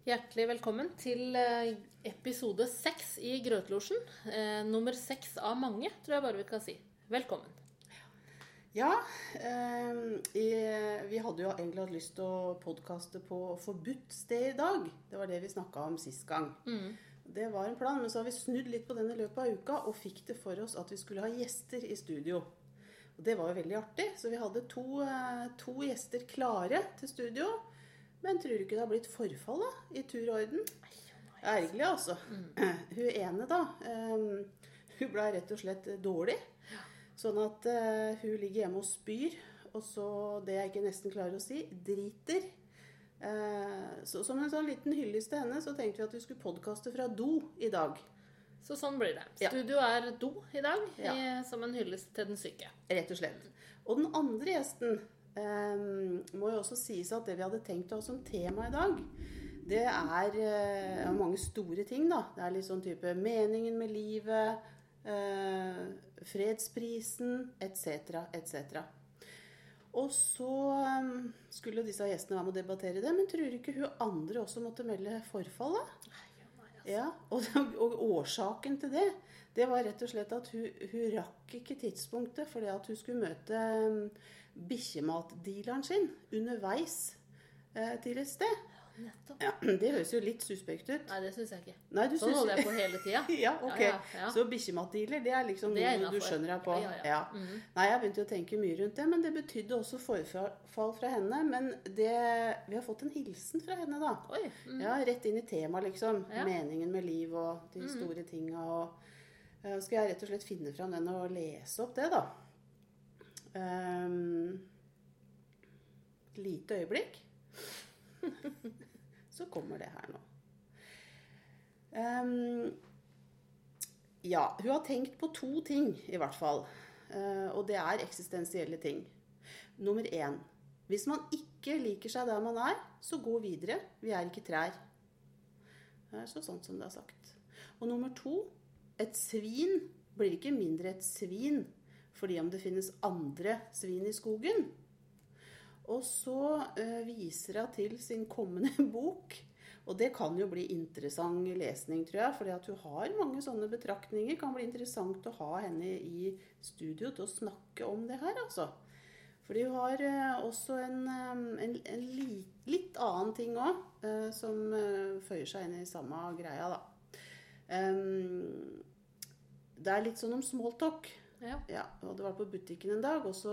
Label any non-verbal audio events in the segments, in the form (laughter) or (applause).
Hjertelig velkommen til eh, episode seks i Grøtlosjen. Eh, nummer seks av mange, tror jeg bare vi kan si. Velkommen. Ja, eh, i, vi hadde jo egentlig hatt lyst til å podkaste på forbudt sted i dag. Det var det vi snakka om sist gang. Det var en plan, men så har vi snudd litt på den i løpet av uka og fikk det for oss at vi skulle ha gjester i studio. Og det var jo veldig artig, så vi hadde to, eh, to gjester klare til studio. Men tror du ikke det har blitt forfall da, i tur og orden? Ergerlig, altså. Hun ene, da, Um, hun ble rett og slett dårlig. Sånn at uh, hun ligger hjemme og spyr. Og så, det jeg ikke nesten klarer å si, driter. Eh, så som en sånn liten hyllest til henne, så tenkte vi at vi skulle podkaste fra do i dag. Så sånn blir det. Ja. Studio er do i dag, Ja. i, som en hyllest til den syke. Rett og slett. Og den andre gjesten må jo også sies at det vi hadde tenkt oss som tema i dag, det er eh, mange store ting, da. Det er litt sånn type meningen med livet, eh, fredsprisen, etc., etc. Og så eh, skulle disse gjestene være med å debattere det, men tror du ikke hun andre også måtte melde forfallet? Ja, og, (laughs) og årsaken til det, det var rett og slett at hun, hun rakk ikke tidspunktet fordi at hun skulle møte um, bikkjematdealeren sin underveis eh, til et sted. Nettopp. Ja, (clears throat) det høres jo litt suspekt ut. Nei, det syns jeg ikke. Nei, du Sånn synes- holder jeg på (laughs) hele tida. ja, ok. Ja, ja, ja. Så bikkjematdealer, det er liksom Det er noe du skjønner deg på? Ja, ja. Mhm. Nei, jeg begynte å tenke mye rundt det, men det betydde også forfall fra henne. Men det, vi har fått en hilsen fra henne, da. Oi. Mm. Ja, rett inn i temaet, liksom. Mhm. Meningen med liv og de store tinga. Og eh, skal jeg rett og slett finne fram den og lese opp det, da. Um, lite øyeblikk. (laughs) Så kommer det her nå. Um, ja, hun har tenkt på to ting, i hvert fall. Uh, og det er eksistensielle ting. Nummer én. Hvis man ikke liker seg der man er, så gå videre. Vi er ikke trær. Det er så sånn som det er sagt. Og nummer to. Et svin blir ikke mindre et svin fordi om det finnes andre svin i skogen. Og så eh, viser hun til sin kommende (laughs) bok. Og det kan jo bli interessant lesning, tror jeg. fordi at hun har mange sånne betraktninger. Kan bli interessant å ha henne i studio til å snakke om det her, altså. Fordi hun har eh, også en, eh, en, en li, litt annen ting òg, som føyer seg inn i samme greia, da. Em, det er litt sånn om smalltalk. Ja. Ja, jeg hadde vært på butikken en dag, og så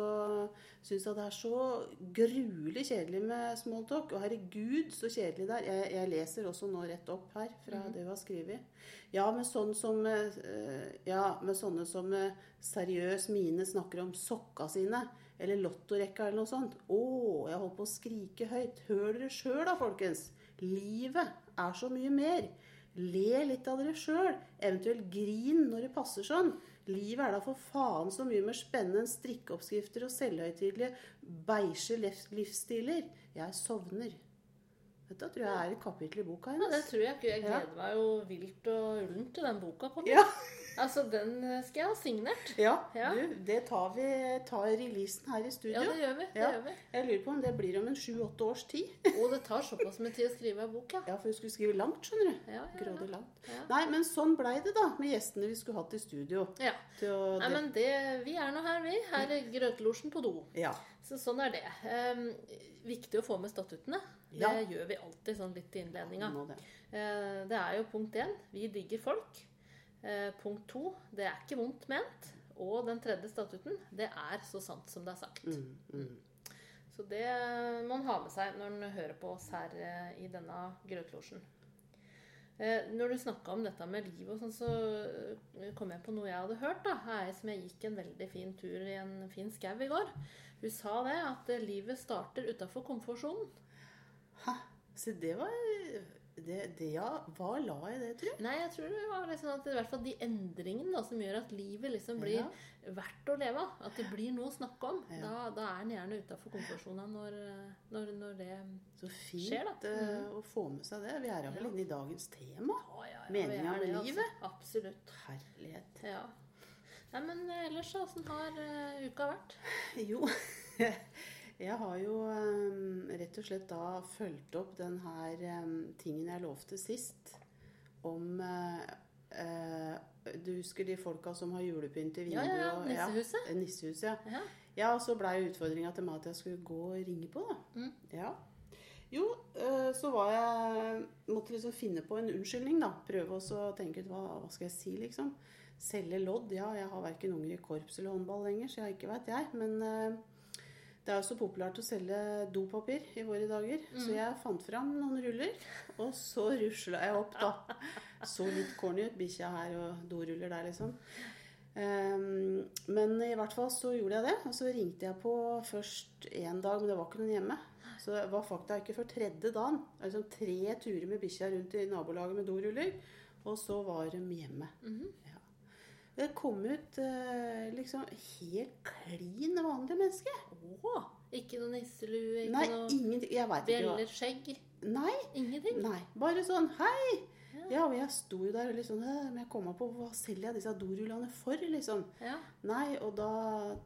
syns jeg det er så gruelig kjedelig med smalltalk. Og herregud, så kjedelig det er. Jeg, jeg leser også nå rett opp her fra det hun har skrevet. Ja, med sånn som eh, Ja, med sånne som med seriøs mine snakker om sokka sine. Eller lottorekka eller noe sånt. Å, jeg holdt på å skrike høyt. Hør dere sjøl da, folkens. Livet er så mye mer. Le litt av dere sjøl. Eventuelt grin når det passer sånn. Livet er da for faen så mye mer spennende enn strikkeoppskrifter og selvhøytidelige beige livsstiler. Jeg sovner. Dette tror jeg er et kapittel i boka hennes. ja, det tror jeg ikke. Jeg gleder meg jo vilt og ullent til den boka kommer. Ja, Altså, den eh, skal jeg ha signert. ja, Ja. du, det tar vi tar releasen her i studio. Ja, det gjør vi. det Ja. gjør vi. Jeg lurer på om det blir om en sju-åtte års tid. Og det tar såpass med tid å skrive ei bok, ja. Ja, for vi skulle skrive langt, skjønner du. Ja, ja, Grådig langt. Nei, men sånn blei det, da, med gjestene vi skulle hatt i studio. ja. Å Nei, men det, vi er nå her, vi. Her er Grøtelosjen på do. Ja. Så sånn er det. Um, viktig å få med statuttene. Det Ja. gjør vi alltid sånn litt i innledninga. Ja, det. Uh, det er jo punkt én vi digger folk. Eh, punkt to det er ikke vondt ment. Og den tredje statuten det er så sant som det er sagt. Mm, mm. Så det må man ha med seg når man hører på oss her eh, i denne Grøtlosjen. Eh, når du snakka om dette med liv og sånn, så kom jeg på noe jeg hadde hørt. da. Ei som jeg gikk en veldig fin tur i en fin skau i går. Hun sa det, at livet starter utafor komfortsonen. Hæ? Så det var det, det, Ja, hva la i det, tror jeg? Nei, jeg tror det var liksom at i hvert fall de endringene da, som gjør at livet liksom blir Ja. verdt å leve av. At det blir noe å snakke om. Ja. Da, da er en gjerne utafor komfortsona når, eh, når, når det Så fint Skjer, da. Mm. å få med seg det. Vi er vel inne i dagens tema. Ja, ja, er med det, altså. livet. Absolutt. Herlighet. Ja. Nei, men eh, ellers, åssen har uh, uka vært? (laughs) Jo Jeg har jo eh, rett og slett da fulgt opp den her eh, tingen jeg lovte sist. Om eh, eh, Du husker de folka som har julepynt i vinduet? ja, ja. ja. Nissehuset. Ja, nissehuset, ja. Ja. Ja, og så blei utfordringa til meg at jeg skulle gå og ringe på, da. Mm. Ja. Jo, eh, så var jeg Måtte liksom finne på en unnskyldning, da. Prøve å tenke ut hva, hva skal jeg si, liksom. Selge lodd. Ja, jeg har verken unger i korps eller håndball lenger, så jeg ikke veit jeg. Men eh, det er jo så populært å selge dopapir i våre dager. Så jeg fant fram noen ruller, og så rusla jeg opp, da. Så litt corny ut. Bikkja her og doruller der, liksom. Um, men i hvert fall så gjorde jeg det. Og så ringte jeg på først én dag, men det var ikke noen hjemme. Så det var faktisk ikke før tredje dagen. Det Liksom tre turer med bikkja rundt i nabolaget med doruller. Og så var de hjemme. ja. Det kom ut eh, liksom helt klin vanlige mennesker. Åh, ikke noe nisselue, ikke Nei, noe ingenting. Jeg veit ikke hva bjeller, skjegg. Nei, Ingenting. nei. Bare sånn hei! Ja. Ja, og jeg sto jo der og liksom «Æ, Men jeg kom meg på hva selger jeg disse dorullene for, liksom? Ja. Nei, og da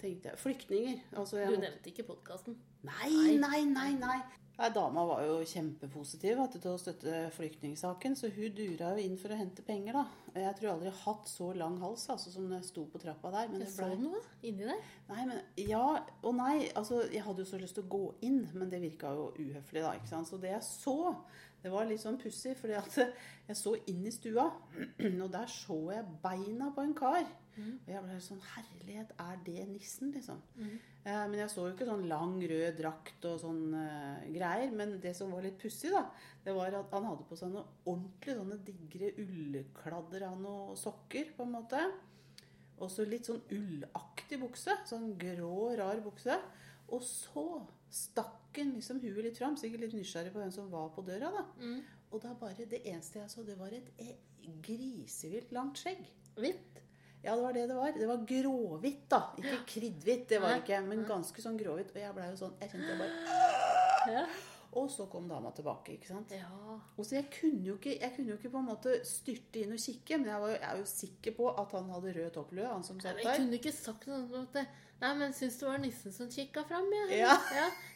tenkte jeg Flyktninger. Altså, jeg Du måtte- nevnte ikke podkasten. Nei, nei, nei, nei. Nei, Dama var jo kjempepositiv du, til å støtte flyktningsaken, så hun dura jo inn for å hente penger, da. Jeg tror jeg aldri har hatt så lang hals altså, som det jeg sto på trappa der. Men Jeg det så ble... noe inni der. Nei, men ja og nei. Altså, jeg hadde jo så lyst til å gå inn, men det virka jo uhøflig, da. ikke sant? Så det jeg så, det var litt sånn pussig, fordi at jeg så inn i stua, (clears throat) og der så jeg beina på en kar. Og jeg ble sånn Herlighet, er det nissen, liksom? Eh, men jeg så jo ikke sånn lang, rød drakt og sånn eh, greier. Men det som var litt pussig, da, det var at han hadde på seg noe ordentlig sånne digre ullkladder av noen sokker, på en måte. Og så litt sånn ullaktig bukse. Sånn grå, rar bukse. Og så stakk han liksom huet litt fram, sikkert litt nysgjerrig på hvem som var på døra. da. Mm. Og da bare, det eneste jeg så, det var et eh, grisevilt langt skjegg. Hvitt. Ja, det var det det var. Det var gråhvitt, da. Ikke kriddhvitt, det var ikke, men ganske sånn gråhvitt. Og jeg blei jo sånn Jeg kjente jeg bare Ja. Og så kom dama tilbake, ikke sant. ja. Og så jeg kunne jo ikke, jeg kunne jo ikke på en måte styrte inn og kikke, men jeg, var, jo- jeg er jo sikker på at han hadde rød topplue, han som satt men Jeg kunne ikke sagt noe sånt at Nei, men syns det var nissen som kikka fram, jeg. Ja.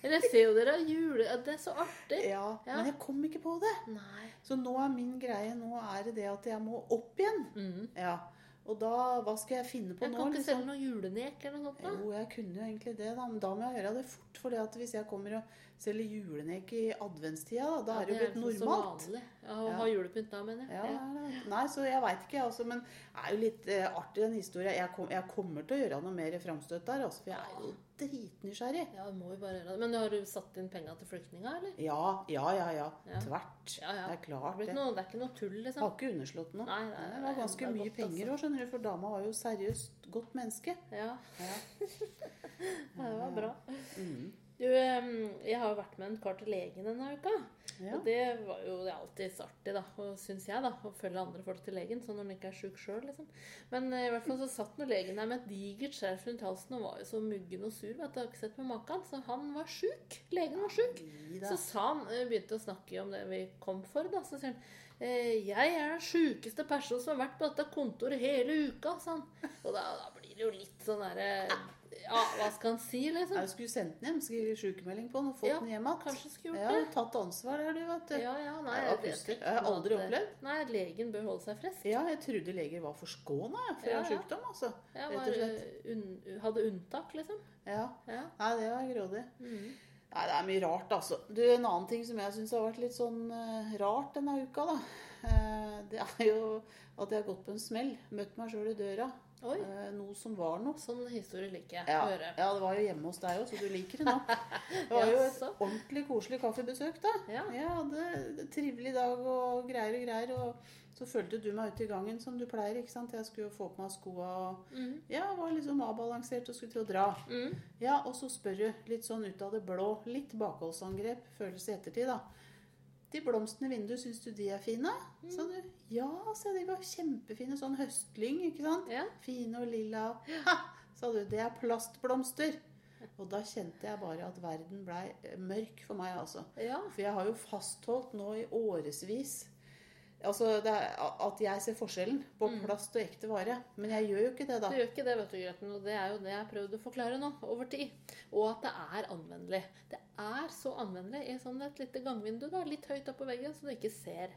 Eller jeg ser jo dere jule... Det er så artig. Ja, Ja. men jeg kom ikke på det. Nei. Så nå er min greie nå er det det at jeg må opp igjen. Mm. Ja. Og da Hva skal jeg finne på Jeg nå? kan ikke liksom? selge noen julenek eller noe sånt. da. Jo, jeg kunne jo egentlig det, da, men da må jeg gjøre det fort. fordi at hvis jeg kommer og selger julenek i adventstida, da, da Ja, er det jo blitt så normalt. vanlig. Å Ja. ha julepynt da, mener jeg. Ja, det er. Nei, så jeg veit ikke, altså. Men det er jo litt eh, artig den historien. Jeg, kom, jeg kommer til å gjøre noe mer framstøt der, altså. For jeg er jo dritnysgjerrig. Ja, du må jo bare gjøre det. Men har du satt inn penga til flyktninga, eller? Ja, ja, ja. ja. Tvert. Ja, ja. Det er klart, er det. noe, det er ikke noe tull, Jeg liksom. har ikke underslått noe. Nei, nei, det var ganske det er mye godt, penger altså. òg, skjønner du. For dama var jo seriøst godt menneske. Ja. ja, (laughs) det var bra. Mm. Du, jeg har jo vært med en kar til legen denne uka. Ja. Og det var jo det alltid artig, da, syns jeg, da, å følge andre folk til legen. Sånn når man ikke er sjuk sjøl, liksom. Men eh, i hvert fall så satt nå legen der med et digert skjerf rundt halsen og var jo så muggen og sur. Vet du, jeg har ikke sett med maken. Så han var sjuk. Legen var sjuk. Så sa han, eh, begynte å snakke om det vi kom for, da. Så sier han eh, jeg er den sjukeste personen som har vært på dette kontoret hele uka, sa han. Og da, da blir det jo litt sånn derre Ja, hva skal han si, liksom? Jeg skulle sendt den hjem, skrevet sykemelding på den og fått Ja, den hjem igjen. Kanskje skulle gjort Ja, det. tatt ansvar der, du, vet du. Ja, ja, nei, jeg, jeg- Jeg har aldri eh, opplevd. Nei, legen bør holde seg frisk. Ja, jeg trodde leger var forskåna for Ja, en ja. sjukdom, altså. var, rett og slett. Un, hadde unntak, liksom. Ja. Ja. Nei, det var grådig. Mhm. Nei, det er mye rart, altså. Du, En annen ting som jeg syns har vært litt sånn eh, rart denne uka, da. eh, det er jo at jeg har gått på en smell. Møtt meg sjøl i døra. Oi, Eh, noe som var noe. sånn historie liker jeg Ja, å høre. ja, det var jo hjemme hos deg òg, så du liker det nå. (laughs) Det var jo et ordentlig koselig kaffebesøk, da. Ja. Jeg hadde en trivelig dag og greier og greier. Og så fulgte du meg ut i gangen som du pleier. ikke sant? Jeg skulle jo få på meg skoa og mm. ja, var liksom avbalansert og skulle til å dra. Mm. Ja, og så spør du litt sånn ut av det blå. Litt bakholdsangrep føles i ettertid, da. De blomstene i vinduet, syns du de er fine? Sa du. Ja, sa de var kjempefine. Sånn høstlyng, ikke sant? Ja. Fine og lilla. Ha! Sa du. Det er plastblomster. Og da kjente jeg bare at verden blei mørk for meg, altså. ja. For jeg har jo fastholdt nå i årevis Altså, det er at jeg ser forskjellen på Mm. plast og ekte vare. Men jeg gjør jo ikke det, da. Du gjør ikke det, vet du, Grøten. Og det er jo det jeg har prøvd å forklare nå, over tid. Og at det er anvendelig. Det er så anvendelig i sånn et lite gangvindu, da, litt høyt oppå veggen, så du ikke ser.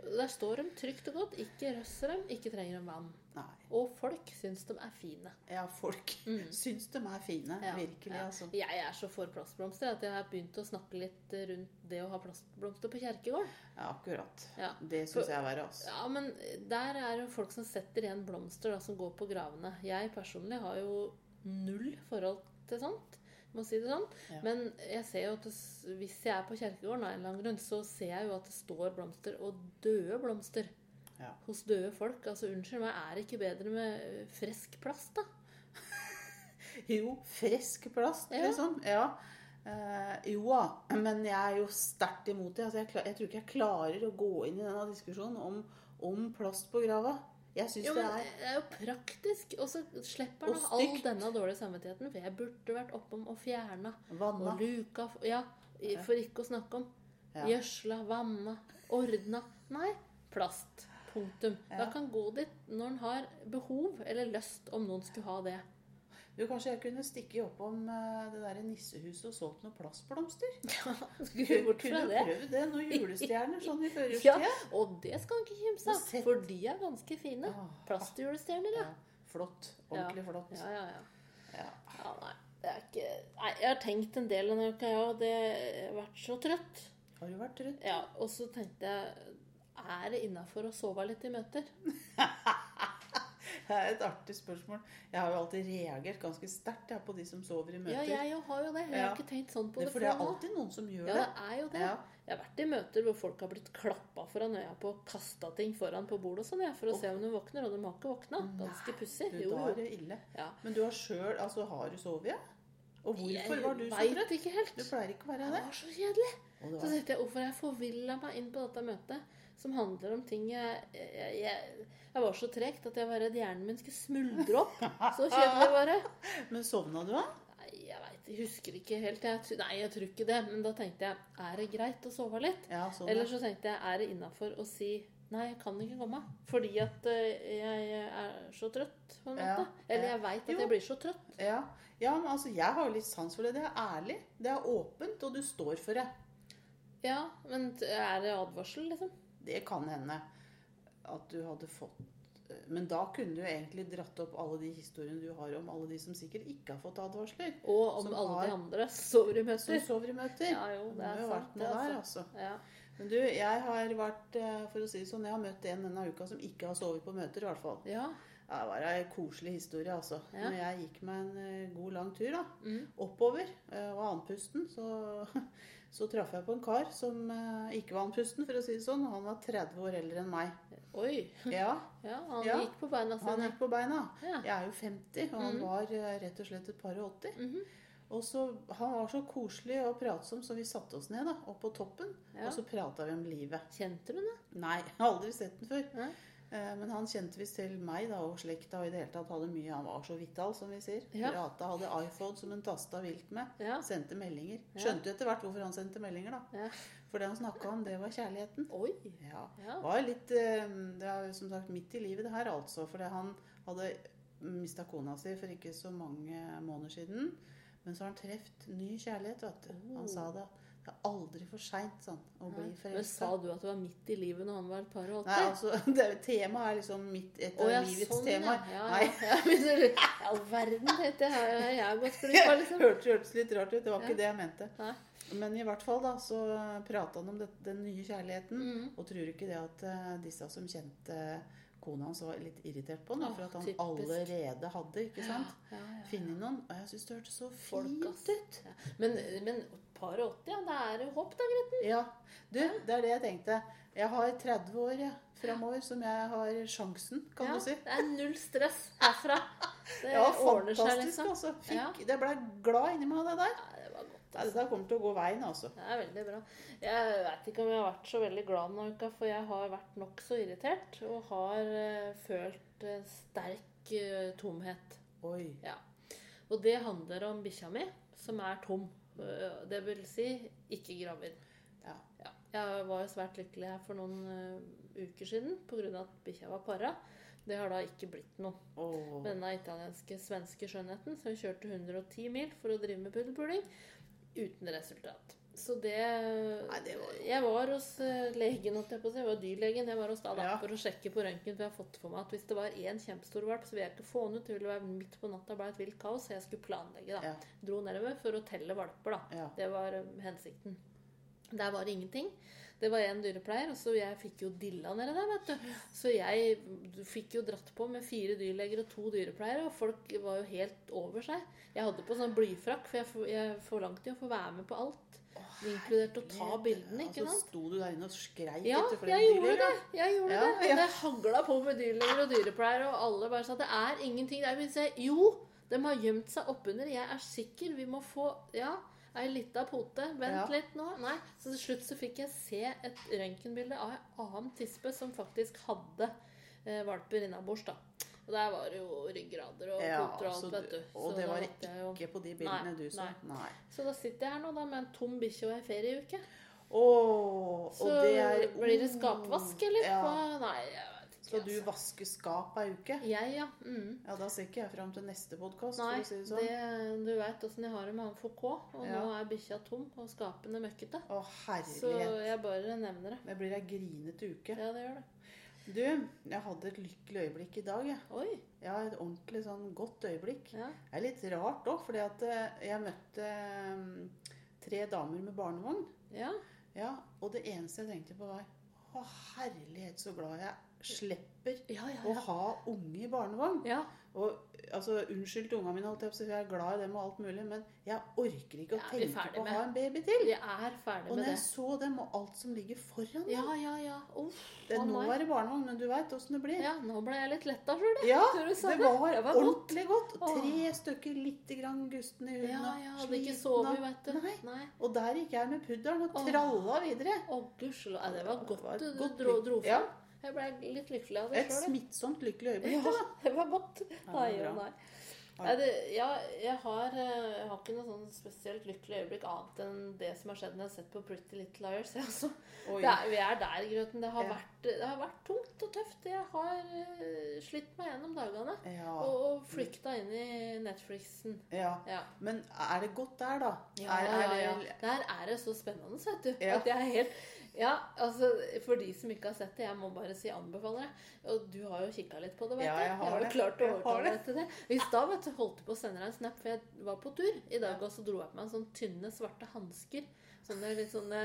Der står de trygt og godt. Ikke røsser dem, ikke trenger de vann. Nei. Og folk syns de er fine. Ja, folk Mm. syns de er fine. Ja, Virkelig, ja. altså. Jeg er så for plastblomster at jeg har begynt å snakke litt rundt det å ha plastblomster på kjerkegården. Ja, akkurat. Ja. Det syns jeg er verre, altså. Ja, men der er jo folk som setter igjen blomster da, som går på gravene. Jeg personlig har jo null forhold til sånt, må si det sånn. Ja. Men jeg ser jo at det, hvis jeg er på kjerkegården av en eller annen grunn, så ser jeg jo at det står blomster, og døde blomster, Ja. hos døde folk. Altså, unnskyld meg, er det ikke bedre med ø, frisk plast, da? (laughs) Jo, frisk plast, Ja. liksom. Ja. Eh, jo da, men jeg er jo sterkt imot det. Altså, jeg, jeg tror ikke jeg klarer å gå inn i denne diskusjonen om, om plast på grava. Jeg syns det er det er jo praktisk, og så slipper han all denne dårlige samvittigheten, for jeg burde vært oppom og fjerna. vanna. Og luka Ja, for ikke å snakke om. Ja. Gjødsla, vanna, ordna. Nei, plast. Punktum. Ja. Da kan gå dit når en har behov eller lyst, om noen skulle ha det. Du, Kanskje jeg kunne stikke oppom om det der nissehuset og solgt noen plastblomster? (laughs) Skulle bort fra det. prøvd det. Noen (laughs) julestjerner sånn i Ja, og det skal en ikke kimse av, for de er ganske fine. Ah, Plastjulestjerner, ja. Ja, flott. Ordentlig flott. Ja, ja, ja. Ja. ja nei, det ikke Nei, jeg har tenkt en del denne uka, ja, og det jeg har vært så trøtt. Har du vært trøtt? Ja, og så tenkte jeg Er det innafor å sove litt i møter? (laughs) Det er et artig spørsmål. Jeg har jo alltid reagert ganske sterkt på de som sover i møter. Ja, jeg har jo det. Jeg Ja. har ikke tenkt sånn på det, det, for det er alltid noen som gjør Ja, det. det er jo det. Ja. Jeg har vært i møter hvor folk har blitt klappa foran øya på og kasta ting foran på bordet og sånn, for å se om de våkner, og de har ikke våkna. Ganske pussig. Jo, da er det ille. Ja. Men du har sjøl Altså, har du sovet? Ja? Og hvorfor var du så trøtt? ikke helt. Du pleier ikke å være Det det. var så kjedelig. Var... Så tenkte jeg hvorfor har jeg forvilla meg inn på dette møtet, som handler om ting jeg Jeg, jeg, jeg var så tregt at jeg var redd hjernen min skulle smuldre opp. Så kjedelig bare. (laughs) men sovna du, da? Nei, jeg veit Jeg husker ikke helt. Nei, jeg tror ikke det. Men da tenkte jeg er det greit å sove litt? Ja, sånn. Eller så tenkte jeg er det innafor å si nei, jeg kan ikke komme. Fordi at eh, jeg er så trøtt, på en Ja, måte. Eller jeg veit at Jo. jeg blir så trøtt. Ja. ja, men altså, jeg har jo litt sans for det. Det er ærlig. Det er åpent, og du står for det. Ja, men er det advarsel, liksom? Det kan hende at du hadde fått Men da kunne du egentlig dratt opp alle de historiene du har om alle de som sikkert ikke har fått advarsler. Og om alle har- de andre i Som møter. sover i møter. Ja, jo, det er sant, det, der, altså. altså. Ja. Men du, jeg har vært, eh, for å si det sånn, jeg har møtt en denne uka som ikke har sovet på møter, i hvert fall. ja. Ja, det var ei koselig historie, altså. Ja. Når jeg gikk meg en eh, god, lang tur da, Mm. oppover eh, og andpusten, så, (laughs) så traff jeg på en kar som eh, ikke var andpusten, for å si det sånn. og Han var 30 år eldre enn meg. Oi. Ja, (laughs) Ja, han Ja. gikk på beina han gikk på beina. Jeg er jo 50, og han mm. var rett og slett et par og 80. Mhm. Og så, Han var så koselig og pratsom, så vi satte oss ned da, opp på toppen. Ja. Og så prata vi om livet. Kjente du ham? Nei, jeg (laughs) har aldri sett den før. Nei. Eh, Men han kjente visst til meg da, og slekta og i det hele tatt hadde mye. Han var så vital, som vi sier. Ja. Prata, hadde iPhone som hun tasta vilt med. Ja. Sendte meldinger. Skjønte etter hvert hvorfor han sendte meldinger, da. Ja. For det han snakka om, det var kjærligheten. Oi. Ja. Var litt eh, Det er som sagt midt i livet, det her, altså. For han hadde mista kona si for ikke så mange måneder siden. Men så har han truffet ny kjærlighet, vet du. Oh. Han sa det. Det er aldri for seint sånn, å bli Men forelska. sa du at du var midt i livet når han var et par og Nei, altså, (laughs) det, temaet er liksom midt et av ja, livets sånn, temaer. Ja, ja, Nei, ja. (laughs) det- all verden, tenkte jeg. Har jeg har gått glipp av, liksom? hørtes, hørte litt rart ut. Det var ikke det jeg mente. Nei. Men i hvert fall da, så prata han om det, den nye kjærligheten. Mm. Og tror ikke det at uh, disse som kjente kona hans var litt irritert på ham. For at han typisk. allerede hadde, ikke sant, Ja, ja, ja. funnet noen. Og jeg syns det hørtes så fint ut. Men, men par og 80, ja, Det er hopp da, Gretten. Ja. Du, det er det jeg tenkte. Jeg har 30 år ja, framover som jeg har sjansen, kan ja, du si. Det er null stress herfra. (laughs) Det Ja, ordner seg, liksom. altså. Fikk. Det ble glad inni meg det der. Ja, det var godt. Altså. Dette kommer til å gå veien, altså. Det er veldig bra. Jeg vet ikke om jeg har vært så veldig glad denne uka, for jeg har vært nokså irritert og har eh, følt sterk eh, tomhet. Oi. Ja. Og det handler om bikkja mi, som er tom. Eh, Det vil si ikke gravid. Ja. Ja. Jeg var jo svært lykkelig her for noen uh, uker siden pga. at bikkja var para. Det har da ikke blitt noe Oh. med denne italienske svenske skjønnheten. som kjørte 110 mil for å drive med puddelpuling uten resultat. Så det, Nei, det var jo- Jeg var hos eh, legen, holdt jeg på å si. Jeg var dyrlegen. Jeg var hos da, da Ja. for å sjekke på røntgen. For jeg har fått for meg at hvis det var én kjempestor valp, så ville jeg ikke få den ut. Det ville være midt på natta ble et vilt kaos, så jeg skulle planlegge. da. Ja. Dro nedover for å telle valper, da. Ja. Det var eh, hensikten. Der var det ingenting. Det var én dyrepleier, og så jeg fikk jo dilla nedi der, vet du. Så jeg fikk jo dratt på med fire dyrleger og to dyrepleiere, og folk var jo helt over seg. Jeg hadde på sånn blyfrakk, for jeg, jeg forlangte jo å få være med på alt. Inkludert å ta bildene, ikke sant? så sto du der inne og skreik Ja, etter flere jeg gjorde det. Jeg gjorde Ja, det. ja. Det hagla på med dyrleger og dyrepleiere, og alle bare sa det er ingenting der. Men ser, jo, de har gjemt seg oppunder. Jeg er sikker. Vi må få Ja, ei lita pote. Vent Ja. litt nå. Nei. Så til slutt så fikk jeg se et røntgenbilde av ei annen tispe som faktisk hadde eh, valper innabords, da. Og der var det jo ryggrader og Ja, poter og så alt, vet du. Og det var ikke jo- på de bildene Nei, du så. nei. Nei. Så da sitter jeg her nå da med en tom bikkje og ei ferieuke. Oh, Så det er blir det skapvask, eller? Ja. Hva? Nei, jeg vet ikke. Skal du altså. vaske skap ei uke? Jeg, ja. Mm. Ja, da ser ikke jeg fram til neste podkast, Nei, si det sånn. det, du veit åssen jeg har det med han FK. Og Ja. nå er bikkja tom og skapene møkkete. Å, Så jeg bare nevner det. Det blir ei grinete uke. Ja, det gjør det. Du, jeg hadde et lykkelig øyeblikk i dag, jeg. Oi. Ja, et ordentlig sånn godt øyeblikk. Ja. Det er litt rart òg, fordi at eh, jeg møtte eh, tre damer med barnevogn. Ja. Ja, og det eneste jeg tenkte på var Å, herlighet, så glad jeg slipper Ja, ja, å ha unge i barnevogn. ja. Og altså, Unnskyld til ungene mine, holdt jeg for er glad i dem og alt mulig, men jeg orker ikke å Ja, tenke på på å ha en baby til. Jeg er ferdig Og når jeg det. så dem og alt som ligger foran Ja, dem ja, ja. Uff. det, Nå er det barnevogn, men du veit åssen det blir. Ja, nå ble jeg litt letta sjøl. Ja, (laughs) du det var, Det var ordentlig godt. godt. Tre stykker litt grann gusten i huden. Ja, ja. Hadde ikke sovet, vet du. Nei. Nei. Og der gikk jeg med pudderen og tralla videre. Å, gudskjelov. Det var Det godt var et du dro, dro, fram. Ja. Jeg ble litt lykkelig av det Et sjøl. smittsomt lykkelig øyeblikk. Ja, (laughs) det var godt. Nei og nei. Nei, det, ja, jeg har, eh, jeg har ikke noe sånn spesielt lykkelig øyeblikk annet enn det som har skjedd når jeg har sett på Pretty Little Liars. (laughs) Altså. Er, vi er der, Grøten. Det har, Ja. vært, det har vært tungt og tøft. Jeg har eh, slitt meg gjennom dagene. Ja. Og, og flykta inn i Netflixen. ja. Ja. Men er det godt der, da? Ja, er, ja, er ja. det, Der er det så spennende, vet du. At jeg er helt Ja, altså, for de som ikke har sett det, jeg må bare si anbefaler det. Og du har jo kikka litt på det, vet Ja, du. jeg har har jo det. klart å Jeg overtale deg til det. I stad holdt du på å sende deg en snap, for jeg var på tur i dag, og så dro jeg på meg en sånn tynne, svarte hansker. Sånne litt sånne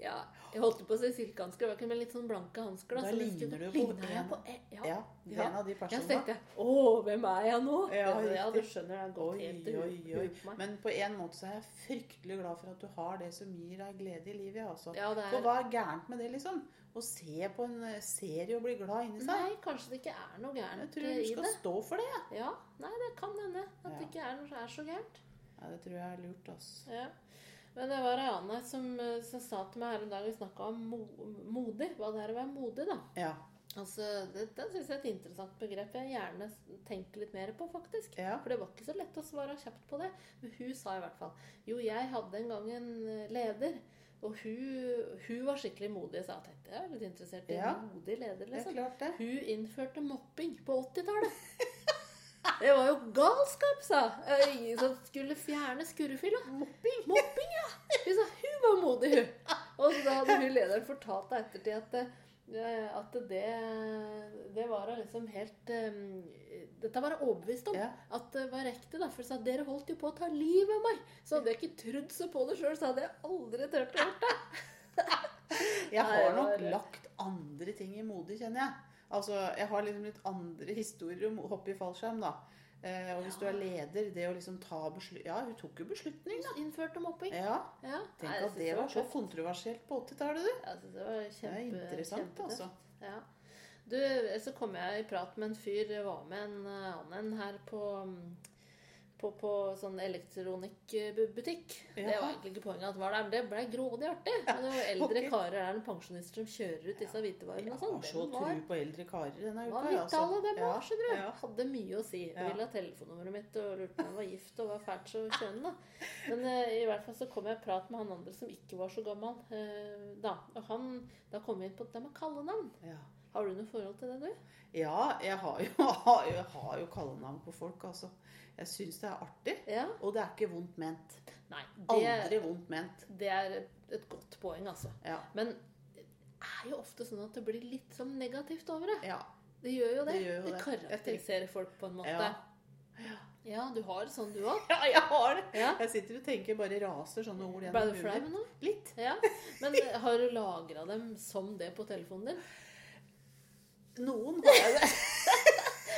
Ja, jeg holdt på å si silkehansker, det men litt sånn blanke hansker. Da så ligner du på ligner jeg på e- Ja. ja, Ja. en av de personene. tenkte jeg Å, hvem er jeg nå? Ja, ja, ja, du skjønner, det Oi, oi, oi. Men på en måte så er jeg fryktelig glad for at du har det som gir deg glede i livet. Altså. Ja, det For er hva er gærent med det, liksom? Å se på en eh, serie og bli glad inni seg? Nei, kanskje det ikke er noe gærent Jeg tror du skal det. stå for det. Ja, nei, det kan hende at det ikke er noe som er så gærent. Ja, det tror jeg er lurt, altså. Ja. Men det var ei anna som, eh, som sa til meg her en dag Vi snakka om mo modig. Hva det er å være modig, da. Ja. Altså, Det, det syns jeg er et interessant begrep jeg gjerne tenker litt mer på, faktisk. Ja. For det var ikke så lett å svare kjapt på det. Men hun sa i hvert fall Jo, jeg hadde en gang en eh, leder. Og hun, hun var skikkelig modig, sa jeg tenkte jeg er litt interessert i Ja. modig leder. Det er liksom. klart det. Hun innførte mopping på 80-tallet. (laughs) Det var jo galskap, sa. Ingen som skulle fjerne skurrefylla. Mopping. Mopping, ja! Hun sa hun var modig, hun. Og så da hadde hun lederen fortalt deg ettertid at, eh, at det, det var liksom helt um, Dette var hun overbevist om. Ja. At det var riktig. da, For hun sa dere holdt jo på å ta livet av meg. Så hadde jeg ikke trodd så på det sjøl, så hadde jeg aldri turt å gjøre det. Jeg har nok lagt andre ting i modig, kjenner jeg. Altså, Jeg har liksom litt andre historier om hopp i fallskjerm, da. Eh, og hvis du er leder, det å liksom ta beslut... Ja, hun tok jo beslutning, da. Innførte mopping. Ja, Ja. Tenk Nei, at det var så kontroversielt på 80-tallet, du. Jeg synes det var Det kjempe, er interessant, altså. Ja. Du, så kom jeg i prat med en fyr, jeg var med en eh, annen her på, mm, på, på sånn elektronikkbutikk. Det var egentlig ikke poenget at det var der, men det ble grådig artig. Men det var eldre okay. karer der, noen pensjonister som kjører ut disse hvitevarene Jeg og sånn. har så tro på eldre karer denne var uka. jeg, altså. det Ja, var, skjønner du. Hadde mye å si. Jeg Ja. ville ha telefonnummeret mitt og lurte på om jeg var gift og var fælt så kjønn. Men uh, i hvert fall så kom jeg i prat med han andre som ikke var så gammel, Uh, da. Og han, da kom vi inn på det med kallenavn. Ja. Har du noe forhold til det, du? Ja, jeg har jo, (laughs) jeg har jo kallenavn på folk, altså. Jeg syns det er artig. Ja? Og det er ikke vondt ment. Nei, det, Aldri vondt ment. det er et godt poeng, altså. Ja. Men det er jo ofte sånn at det blir litt sånn negativt over det. ja. Det gjør jo det. Det gjør jo det. karakteriserer folk på en måte. Ja. Ja, du har sånn du òg. (laughs) ja, jeg har det! Jeg sitter og tenker bare raser sånne ord Ble gjennom du flau nå? Litt. Ja. Men (laughs) har du lagra dem som det på telefonen din? Noen har jeg det. (laughs)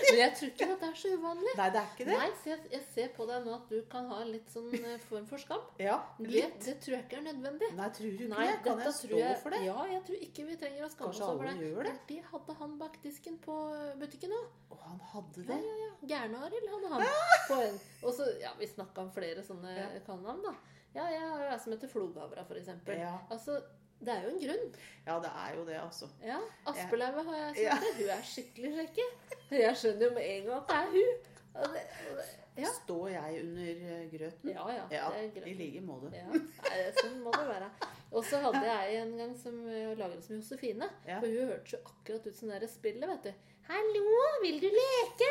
Men jeg tror ikke dette det er så uvanlig. Nei, det er ikke det. Nei, så jeg, jeg ser på deg nå at du kan ha litt sånn eh, form for skam. Ja, litt. det tror jeg ikke er nødvendig. Nei, tror du ikke Nei, det? Kan jeg stå jeg- for det? Ja, jeg tror ikke vi trenger å skamme oss Kanskje over alle det. gjør det? De hadde han bak disken på butikken òg. Og han hadde Ja, det? ja, ja. Gærne-Arild hadde han. På. Og så, ja, Vi snakka om flere sånne Ja. kallenavn, da. Ja, jeg har jo ei som heter Flogavra, for eksempel. Ja. Altså, det er jo en grunn. Ja, det er jo det, altså. Ja, Aspelauget har jeg Ja. sett. det. Hun er skikkelig sjekke. Jeg skjønner jo med en gang at det er hun. Det, ja. Står jeg under eh, grøten? ja, ja. Ja, det er i like måte. Ja, nei, sånn må det være. Og så hadde jeg en gang som uh, lagret som Josefine. Ja. For hun hørtes jo akkurat ut som det der spillet, vet du. 'Hallo, vil du leke?'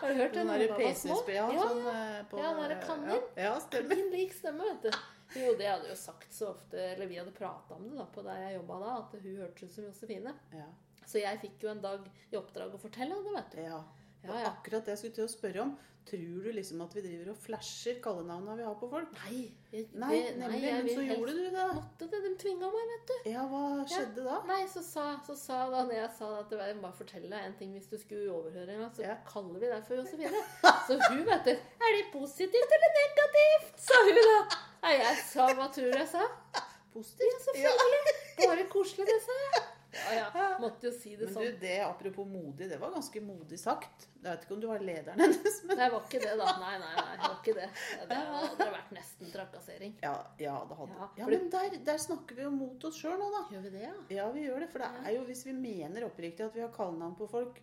Har du hørt den? Den derre ungene var små? PC-spill, ja. Ja, Sånn eh, på Ja, den derre kanin. Ja, ja, stemmer. Kanin lik stemme, vet du. Jo, det hadde jo sagt så ofte, eller vi hadde prata om det da på der jeg jobba da, at hun hørtes ut som Josefine. Ja. Så jeg fikk jo en dag i oppdrag å fortelle det, vet du. ja. Ja, ja. akkurat det jeg skulle til å spørre om. Tror du liksom at vi driver og flasher kallenavna vi har på folk? Nei, jeg, Nei, nemlig. nei, Men så gjorde du det. Måtte det, de tvinga meg, vet du. Ja, hva skjedde da? Nei, så sa, så sa da når jeg sa at det var, jeg bare fortelle en ting hvis du skulle overhøre en gang, så Ja. kaller vi deg for Josefine. (laughs) Så hun, vet du Er det positivt eller negativt? sa hun da. Nei, jeg sa Hva tror du jeg sa? (laughs) Positivt? Ja, Selvfølgelig. Bare koselig, det sa jeg. Ja, ja. Måtte jo si det Men sånn. du, det apropos modig, det var ganske modig sagt. Jeg vet ikke om du var lederen hennes, men Nei, det var ikke det, da. Nei, nei, nei, det var ikke det. Det hadde (laughs) vært nesten trakassering. Ja, ja det hadde Ja, Ja, men der, der snakker vi jo mot oss sjøl nå, da. Gjør vi det, ja? Ja, vi gjør det. For det er jo, hvis vi mener oppriktig at vi har kallenavn på folk,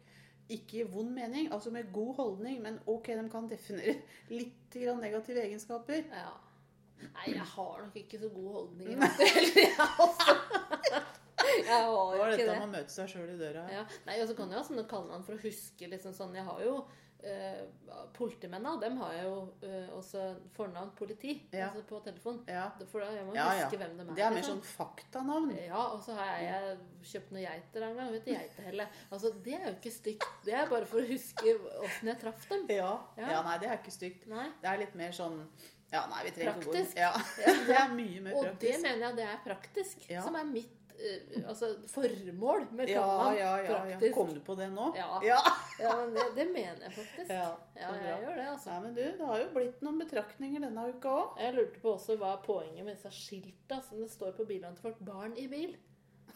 ikke i vond mening, altså med god holdning, men ok, de kan definere (laughs) litt grann negative egenskaper. Ja. Nei, jeg har nok ikke så god holdning fall. (laughs) Jeg. Har jo ikke dette det. med å møte seg sjøl i døra? Ja. Nei, og så kan jeg ha sånne kallenavn for å huske liksom sånn Jeg har jo Politimennene, dem har jeg jo eh, også fornavn politi Ja. altså på telefon. Ja. For da jeg må Ja, huske hvem de er. Det er mer liksom. sånn faktanavn. Ja, og så har jeg kjøpt noen geiter en gang. Hun heter Geitehelle. Altså, det er jo ikke stygt. Det er bare for å huske åssen jeg traff dem. Ja. Nei, det er ikke stygt. Nei. Det er litt mer sånn Ja, nei, vi trenger ikke gå Praktisk. (laughs) Ja, det er mye mer Og det mener jeg det er praktisk. Som er mitt eh, altså, formål med Ja, ja, ja, ja. Kom du på det nå? Ja. Ja. Men det, det mener jeg faktisk. Ja, Ja, jeg gjør det, altså. Nei, men du, det har jo blitt noen betraktninger denne uka òg. Jeg lurte på også hva er poenget med disse skilta som det står på bilene til folk. 'Barn i bil'.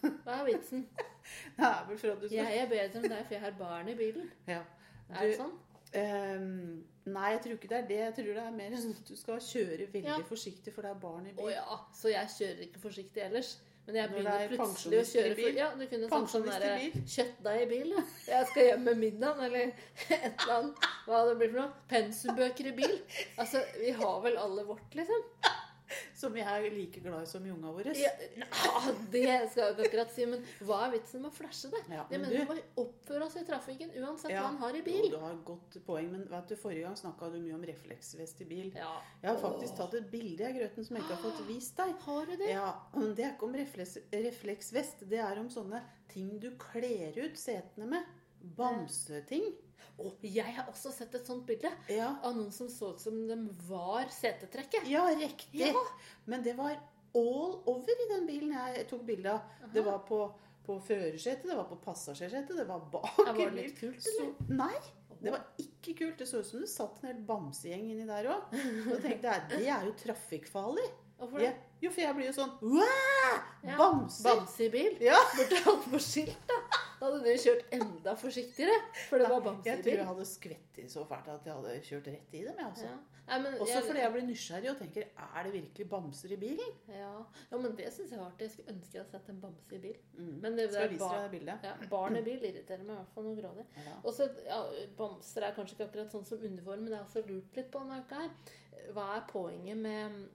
Hva er vitsen? (laughs) Er vel for at du skal Jeg er bedre enn deg, for jeg har barn i bilen. ja. Er det sånn? Um, nei, jeg tror ikke det er det. Jeg tror det er mer sånn at du skal kjøre veldig Ja. forsiktig, for det er barn i bil. ja, så jeg kjører ikke forsiktig ellers. Men jeg begynner er plutselig å kjøre for, Ja, du kunne sagt sånn derre. Kjøttdeig i bil. Jeg skal hjem med middagen, eller (laughs) et eller annet. Hva det blir for noe. Pensumbøker i bil. Altså, vi har vel alle vårt, liksom. Som vi er like glad i som i unga våre. Ja, det skal jeg akkurat si, men hva er vitsen med å flashe det? Ja, Jeg men mener, du- Vi må oppføre oss i trafikken uansett Ja, hva han har i Jo, bil. du har et godt poeng, men vet du, forrige gang snakka du mye om refleksvest i bil. Ja. Jeg har faktisk Åh. tatt et bilde av grøten som jeg ikke har fått vist deg. Har du det? Ja, men Det er ikke om refleks, refleksvest. Det er om sånne ting du kler ut setene med. Bamseting. Å, jeg har også sett et sånt bilde Ja, av noen som så ut som de var setetrekket. ja riktig. Ja. Men det var all over i den bilen jeg tok bilde av. Det var på, på førersetet, det var på passasjersetet, det var bak Ja, var det litt kult, kult, Så, nei, det var ikke kult. Det så ut som det satt en hel bamsegjeng inni der òg. Og tenkte jeg det er jo trafikkfarlig. Hvorfor det? jo, for jeg blir jo sånn! Bamse i bil? Ja. Burde hatt på skilt, da. Da hadde du kjørt enda forsiktigere, for det var bamse Jeg tror jeg hadde skvett i så fælt at jeg hadde kjørt rett i dem. Jeg, altså. Ja. Nei, men Også jeg- fordi jeg blir nysgjerrig og tenker er det virkelig bamser i bilen? Ja, ja men det syns jeg var artig. Jeg skulle ønske jeg hadde sett en bamse i bil. Mm. Men det Skal jeg vise deg det bildet? ja, barn i bil irriterer meg i hvert fall noe grådig. Ja. Og så, ja, Bamser er kanskje ikke akkurat sånn som uniform, men jeg har også lurt litt på denne uka her. Hva er poenget med,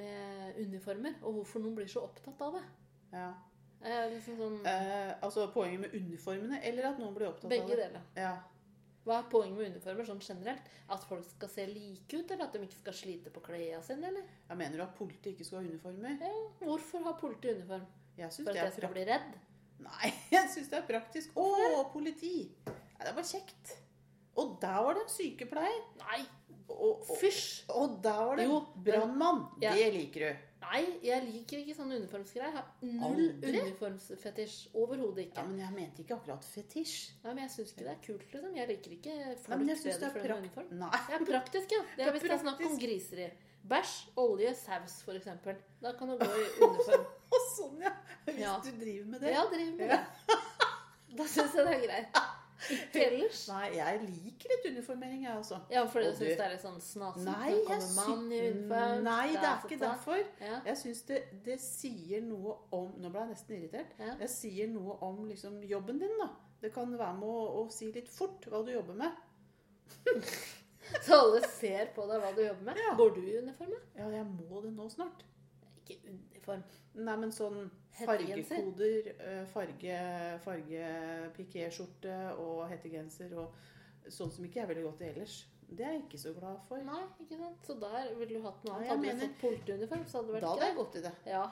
med uniformer, og hvorfor noen blir så opptatt av det? Ja. Eh, liksom sånn, Eh, altså poenget med uniformene, eller at noen blir opptatt begge av det? deler. Ja. Hva er poenget med uniformer sånn generelt? At folk skal se like ut, eller at de ikke skal slite på klærne sine, eller? Jeg mener du at politiet ikke skal ha uniformer? Ja, hvorfor har politiet uniform? Jeg For at er jeg skal bli redd? Nei, (laughs) jeg syns det er praktisk. Å, politi! Nei, det bare kjekt. Og der var det en sykepleier. Nei, Og, og, fysj! og der var det Jo, en brannmann. Ja. Det liker du. Nei, jeg liker ikke sånne uniformsgreier. Jeg har null Aldri? uniformsfetisj. Overhodet ikke. Ja, Men jeg mente ikke akkurat fetisj. Nei, men jeg syns ikke det er kult, liksom. Jeg liker ikke folk men jeg syns bedre for en uniform. Nei. Det er praktisk, ja. Det Det er hvis det er snakk om griseri. Bæsj, olje, saus, eksempel. Da kan du gå i uniform. (laughs) Sånn, ja. Hvis Ja. du driver med det. Ja, driver med det. (laughs) Da syns jeg det er greit. Ikke (laughs) ellers. Nei, jeg liker litt uniformering, jeg også. Ja, fordi du syns det er litt sånn snasete? Nei, det jeg. Nei, er ikke derfor. Ja. Jeg syns det, det sier noe om Nå ble jeg nesten irritert. Ja. Det sier noe om liksom, jobben din, da. Det kan være med å, å si litt fort hva du jobber med. (laughs) Så alle ser på deg hva du jobber med. Ja. Går du i uniform? Ja, jeg må det nå snart. Ikke uniform. Nei, men sånn? Fargekoder, eh, farge, farge pikéskjorte og hettegenser og sånn som ikke jeg ville gått i ellers. Det er jeg ikke så glad for. Nei, ikke sant? Så der ville du hatt noe Nei, annet. jeg Hadde du mener- fått politiuniform, så hadde det Da hadde jeg gått i det. Ja.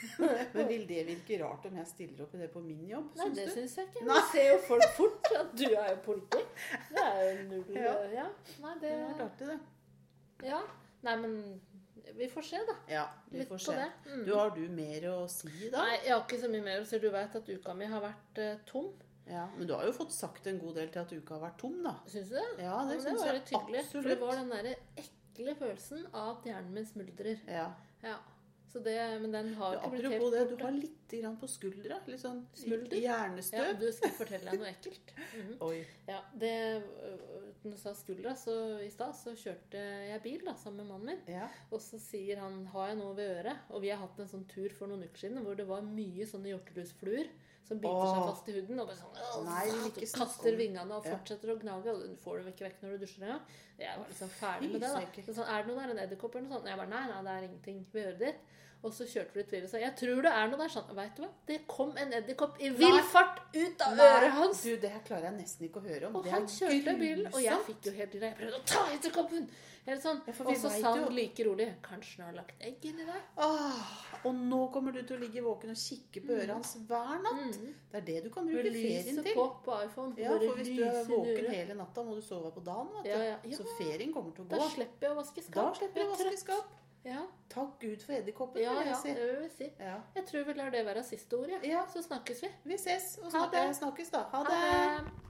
(laughs) Men vil det virke rart om jeg stiller opp i det på min jobb? Nei, det du? syns jeg ikke. Nei. Nå ser jo folk fort (laughs) at du er jo politi. Det er jo null Ja. Ja. Nei, det hadde vært artig, det. Ja. Nei, men vi får se, da. Ja, vi Litt får på se. det. Mm. Du, har du mer å si da? Nei, jeg har ikke så mye mer å si. Du vet at uka mi har vært uh, tom. Ja, Men du har jo fått sagt en god del til at uka har vært tom, da. Syns du det? Ja, det Ja, synes det var litt hyggelig. For det var den derre ekle følelsen av at hjernen min smuldrer. Ja. Ja. Så det, men den har ja, ikke blitt apropos helt det, du har litt grann på skuldra. Litt sånn Smulder? hjernestøv. Ja, du skal fortelle deg noe ekkelt. Mhm. (laughs) Oi. Ja, det, øh, Når du sa skuldra, så i stad så kjørte jeg bil da, sammen med mannen min. Ja. Og så sier han 'har jeg noe ved øret?' Og vi har hatt en sånn tur for noen uker siden hvor det var mye sånne hjortelusfluer som biter seg fast i huden. Og bare sånn, Nei, du snakke kaster vingene og fortsetter å gnage. Og den får dem ikke vekk når du dusjer engang. Jeg var liksom ferdig med det. da. Så sånn, er det noe der, en edderkopp eller noe sånt? Jeg bare nei, nei, det er ingenting ved øret ditt. Og så kjørte vi i tvil og sa jeg tror det er noe der. Sånn, vet du hva? Det kom en edderkopp i vill fart ut av Nei, øret hans. Du, det her klarer jeg nesten ikke å høre om. Og det han kjørte kjørte bilen, og jeg fikk jo helt i det. Jeg prøvde å ta edderkoppen! Sånn. Ja, og så sa han like rolig Kanskje han har lagt egg inni deg'. Ah, og nå kommer du til å ligge våken og kikke på øret hans hver natt. Mm. Det er det du kan bruke ferien til. på på iPhone. Ja, Bare for hvis du er i våken hele natta, må du sove på dagen. Vet du. Ja, ja. Så ferien kommer til å Da gå. slipper jeg å vaske skap. Da slipper jeg å vaske skap. Ja, Takk Gud for edderkoppen, ja, vil jeg si. det vil vi si. Ja. Jeg tror vi lar det være siste ord, ja. Ja. Så snakkes vi. Vi ses og snakkes, da. Ha Ha det. det.